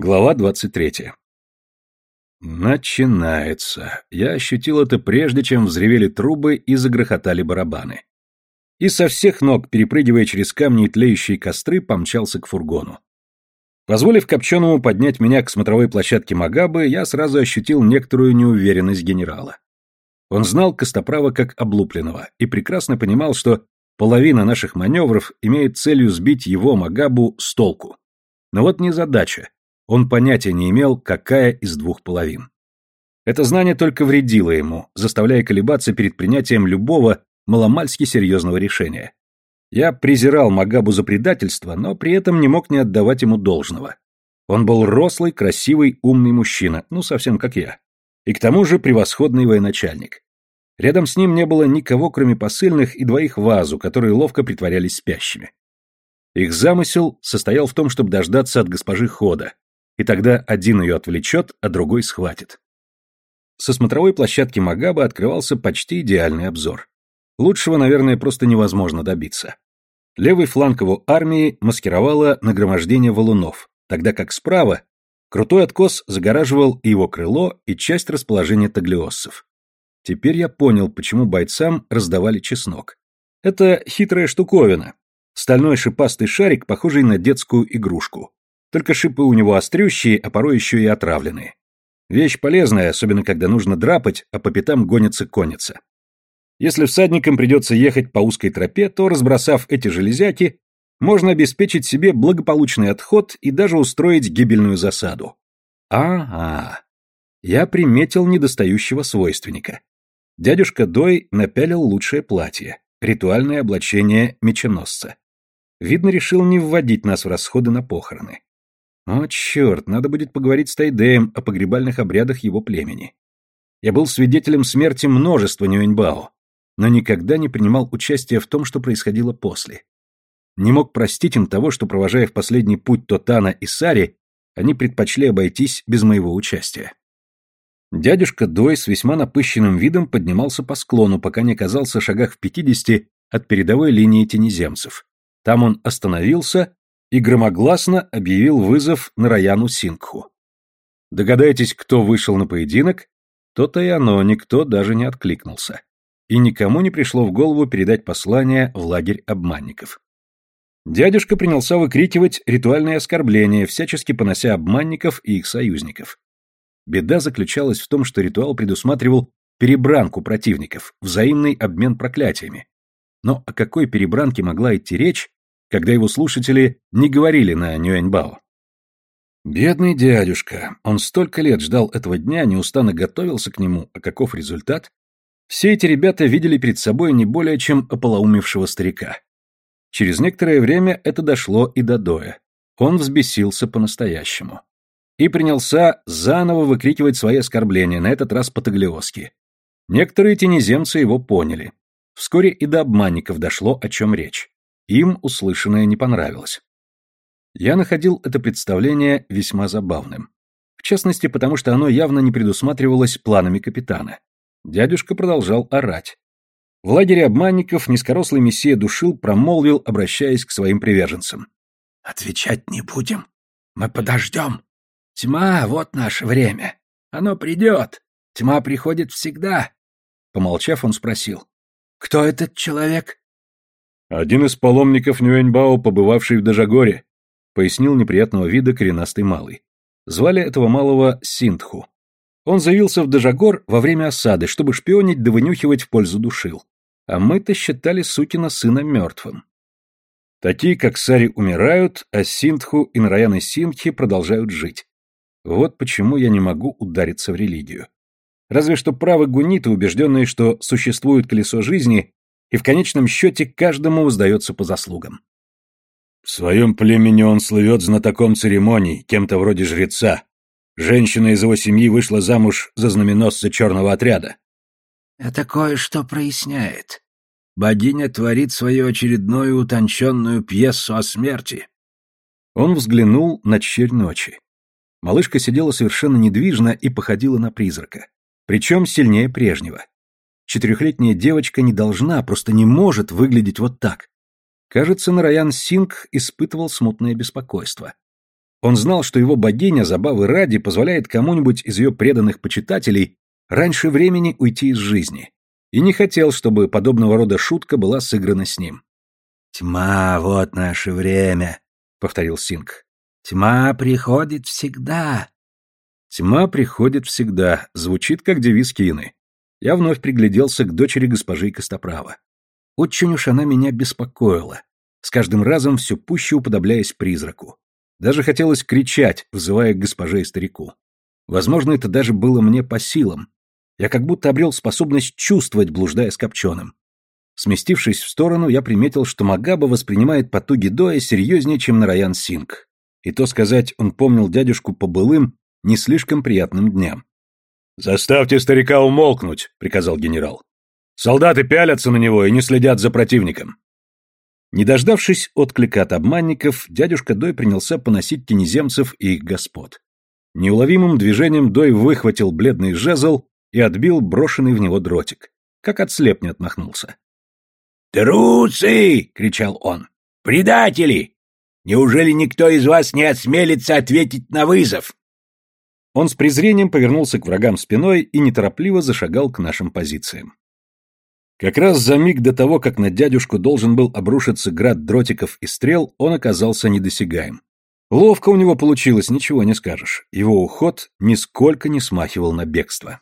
Глава 23. Начинается. Я ощутил это прежде, чем взревели трубы и загрохотали барабаны. И со всех ног, перепрыгивая через камни и тлеющие костры, помчался к фургону. Позволив Копченому поднять меня к смотровой площадке Магабы, я сразу ощутил некоторую неуверенность генерала. Он знал Костоправа как облупленного и прекрасно понимал, что половина наших маневров имеет целью сбить его, Магабу, с толку. Но вот не задача он понятия не имел, какая из двух половин. Это знание только вредило ему, заставляя колебаться перед принятием любого маломальски серьезного решения. Я презирал Магабу за предательство, но при этом не мог не отдавать ему должного. Он был рослый, красивый, умный мужчина, ну, совсем как я. И к тому же превосходный военачальник. Рядом с ним не было никого, кроме посыльных и двоих вазу, которые ловко притворялись спящими. Их замысел состоял в том, чтобы дождаться от госпожи Хода, и тогда один ее отвлечет, а другой схватит. Со смотровой площадки Магаба открывался почти идеальный обзор. Лучшего, наверное, просто невозможно добиться. Левый фланг его армии маскировало нагромождение валунов, тогда как справа крутой откос загораживал и его крыло, и часть расположения таглиоссов. Теперь я понял, почему бойцам раздавали чеснок. Это хитрая штуковина. Стальной шипастый шарик, похожий на детскую игрушку. Только шипы у него острющие, а порой еще и отравленные. Вещь полезная, особенно когда нужно драпать, а по пятам гонится конница. Если всадникам придется ехать по узкой тропе, то, разбросав эти железяки, можно обеспечить себе благополучный отход и даже устроить гибельную засаду. Ага. Я приметил недостающего свойственника. Дядюшка Дой напялил лучшее платье, ритуальное облачение меченосца. Видно, решил не вводить нас в расходы на похороны. О, черт, надо будет поговорить с Тайдеем о погребальных обрядах его племени. Я был свидетелем смерти множества Нюэньбао, но никогда не принимал участия в том, что происходило после. Не мог простить им того, что, провожая в последний путь Тотана и Сари, они предпочли обойтись без моего участия. Дядюшка Дой с весьма напыщенным видом поднимался по склону, пока не оказался в шагах в пятидесяти от передовой линии тенеземцев. Там он остановился и громогласно объявил вызов на Раяну Сингху. Догадайтесь, кто вышел на поединок? То-то и оно, никто даже не откликнулся. И никому не пришло в голову передать послание в лагерь обманников. Дядюшка принялся выкрикивать ритуальные оскорбления, всячески понося обманников и их союзников. Беда заключалась в том, что ритуал предусматривал перебранку противников, взаимный обмен проклятиями. Но о какой перебранке могла идти речь, когда его слушатели не говорили на Нюэньбао. Бедный дядюшка, он столько лет ждал этого дня, неустанно готовился к нему, а каков результат? Все эти ребята видели перед собой не более чем ополоумевшего старика. Через некоторое время это дошло и до Доя. Он взбесился по-настоящему. И принялся заново выкрикивать свои оскорбления, на этот раз по-таглиоски. Некоторые тенеземцы его поняли. Вскоре и до обманников дошло, о чем речь. Им услышанное не понравилось. Я находил это представление весьма забавным. В частности, потому что оно явно не предусматривалось планами капитана. Дядюшка продолжал орать. В лагере обманников низкорослый мессия душил, промолвил, обращаясь к своим приверженцам. «Отвечать не будем. Мы подождем. Тьма — вот наше время. Оно придет. Тьма приходит всегда». Помолчав, он спросил. «Кто этот человек?» Один из паломников Нюэньбао, побывавший в Дажагоре, пояснил неприятного вида коренастый малый. Звали этого малого Синтху. Он заявился в Дажагор во время осады, чтобы шпионить да вынюхивать в пользу душил. А мы-то считали сукина сына мертвым. Такие, как Сари, умирают, а Синтху и Нараяны Синхи продолжают жить. Вот почему я не могу удариться в религию. Разве что правы гуниты, убежденные, что существует колесо жизни, и в конечном счете каждому воздается по заслугам. В своем племени он слывет знатоком церемоний, кем-то вроде жреца. Женщина из его семьи вышла замуж за знаменосца черного отряда. Это кое-что проясняет. Богиня творит свою очередную утонченную пьесу о смерти. Он взглянул на черь ночи. Малышка сидела совершенно недвижно и походила на призрака. Причем сильнее прежнего. Четырехлетняя девочка не должна, просто не может выглядеть вот так. Кажется, Нараян Синг испытывал смутное беспокойство. Он знал, что его богиня забавы ради позволяет кому-нибудь из ее преданных почитателей раньше времени уйти из жизни, и не хотел, чтобы подобного рода шутка была сыграна с ним. «Тьма — вот наше время», — повторил Синг. «Тьма приходит всегда». «Тьма приходит всегда» звучит как девиз Кины. Я вновь пригляделся к дочери госпожи Костоправа. Очень уж она меня беспокоила, с каждым разом все пуще уподобляясь призраку. Даже хотелось кричать, вызывая к госпоже и старику. Возможно, это даже было мне по силам. Я как будто обрел способность чувствовать, блуждая с копченым. Сместившись в сторону, я приметил, что Магаба воспринимает потуги Доя серьезнее, чем Нараян Синг. И то сказать, он помнил дядюшку по былым, не слишком приятным дням. «Заставьте старика умолкнуть», — приказал генерал. «Солдаты пялятся на него и не следят за противником». Не дождавшись отклика от обманников, дядюшка Дой принялся поносить тенеземцев и их господ. Неуловимым движением Дой выхватил бледный жезл и отбил брошенный в него дротик. Как от слепня отмахнулся. «Трусы!» — кричал он. «Предатели! Неужели никто из вас не осмелится ответить на вызов?» Он с презрением повернулся к врагам спиной и неторопливо зашагал к нашим позициям. Как раз за миг до того, как на дядюшку должен был обрушиться град дротиков и стрел, он оказался недосягаем. Ловко у него получилось, ничего не скажешь. Его уход нисколько не смахивал на бегство.